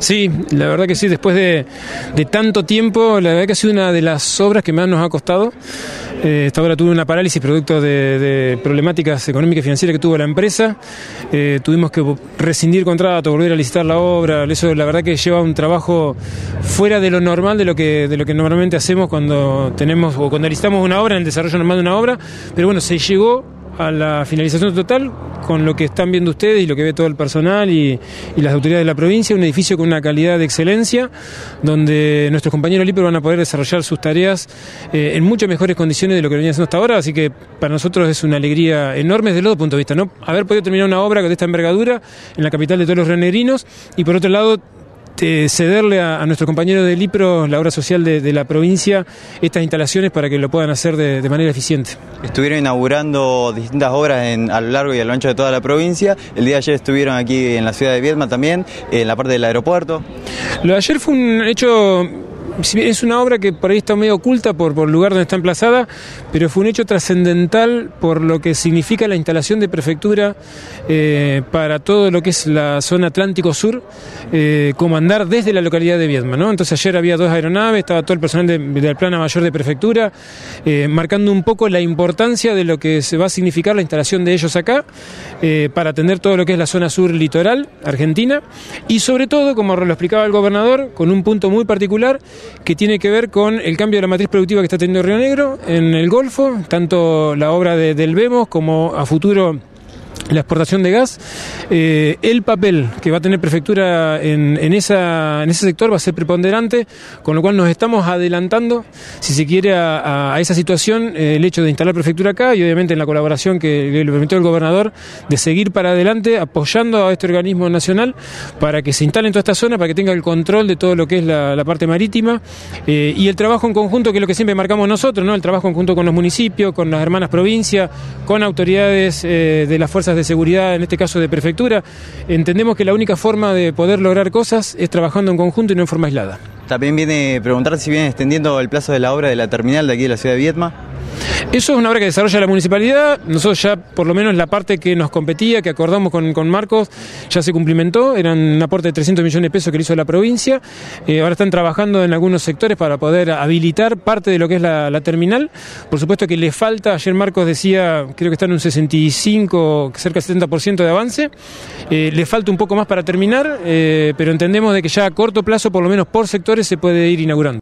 Sí, la verdad que sí, después de, tanto tiempo, la verdad que ha sido una de las obras que más nos ha costado. Eh, esta obra tuvo una parálisis producto de, problemáticas económicas y financieras que tuvo la empresa. Eh, tuvimos que rescindir contrato, volver a licitar la obra. Eso la verdad que lleva un trabajo fuera de lo normal, de lo que, de lo que normalmente hacemos cuando tenemos o cuando licitamos una obra, en el desarrollo normal de una obra. Pero bueno, se llegó a la finalización total con lo que están viendo ustedes y lo que ve todo el personal y, las autoridades de la provincia, un edificio con una calidad de excelencia, donde nuestros compañeros LIPER van a poder desarrollar sus tareas eh, en muchas mejores condiciones de lo que venían haciendo hasta ahora, así que para nosotros es una alegría enorme desde los dos puntos de vista, ¿no? Haber podido terminar una obra de esta envergadura en la capital de todos los renegrinos y por otro lado cederle a, nuestro compañero del IPRO, la obra social de, la provincia, estas instalaciones para que lo puedan hacer de, manera eficiente. Estuvieron inaugurando distintas obras a lo largo y a lo ancho de toda la provincia. El día de ayer estuvieron aquí en la ciudad de Viedma también, en la parte del aeropuerto. Lo de ayer fue un hecho es una obra que por ahí está medio oculta por, por el lugar donde está emplazada, pero fue un hecho trascendental por lo que significa la instalación de prefectura eh, para todo lo que es la zona Atlántico Sur, eh, comandar desde la localidad de Viedma. ¿no? Entonces ayer había dos aeronaves, estaba todo el personal del plana mayor de prefectura, eh, marcando un poco la importancia de lo que se va a significar la instalación de ellos acá, para atender todo lo que es la zona sur litoral argentina, y sobre todo, como lo explicaba el gobernador, con un punto muy particular, que tiene que ver con el cambio de la matriz productiva que está teniendo Río Negro en el Golfo, tanto la obra de, del Vemos como a futuro la exportación de gas, eh, el papel que va a tener prefectura en, ese sector va a ser preponderante, con lo cual nos estamos adelantando, si se quiere, a, esa situación, eh, el hecho de instalar prefectura acá y obviamente en la colaboración que le permitió el gobernador de seguir para adelante apoyando a este organismo nacional para que se instale en toda esta zona, para que tenga el control de todo lo que es la, parte marítima eh, y el trabajo en conjunto, que es lo que siempre marcamos nosotros, ¿no? el trabajo conjunto con los municipios, con las hermanas provincias, con autoridades de las fuerzas de de seguridad, en este caso de prefectura, entendemos que la única forma de poder lograr cosas es trabajando en conjunto y no en forma aislada. También viene a preguntar si viene extendiendo el plazo de la obra de la terminal de aquí de la ciudad de Vietma. Eso es una obra que desarrolla la municipalidad. Nosotros ya, por lo menos la parte que nos competía, que acordamos con, Marcos, ya se cumplimentó. Eran un aporte de 300 millones de pesos que le hizo la provincia. Eh, ahora están trabajando en algunos sectores para poder habilitar parte de lo que es la, terminal. Por supuesto que le falta, ayer Marcos decía, creo que está en un 65, cerca del 70% de avance. Eh, le falta un poco más para terminar, eh, pero entendemos de que ya a corto plazo, por lo menos por sectores, se puede ir inaugurando.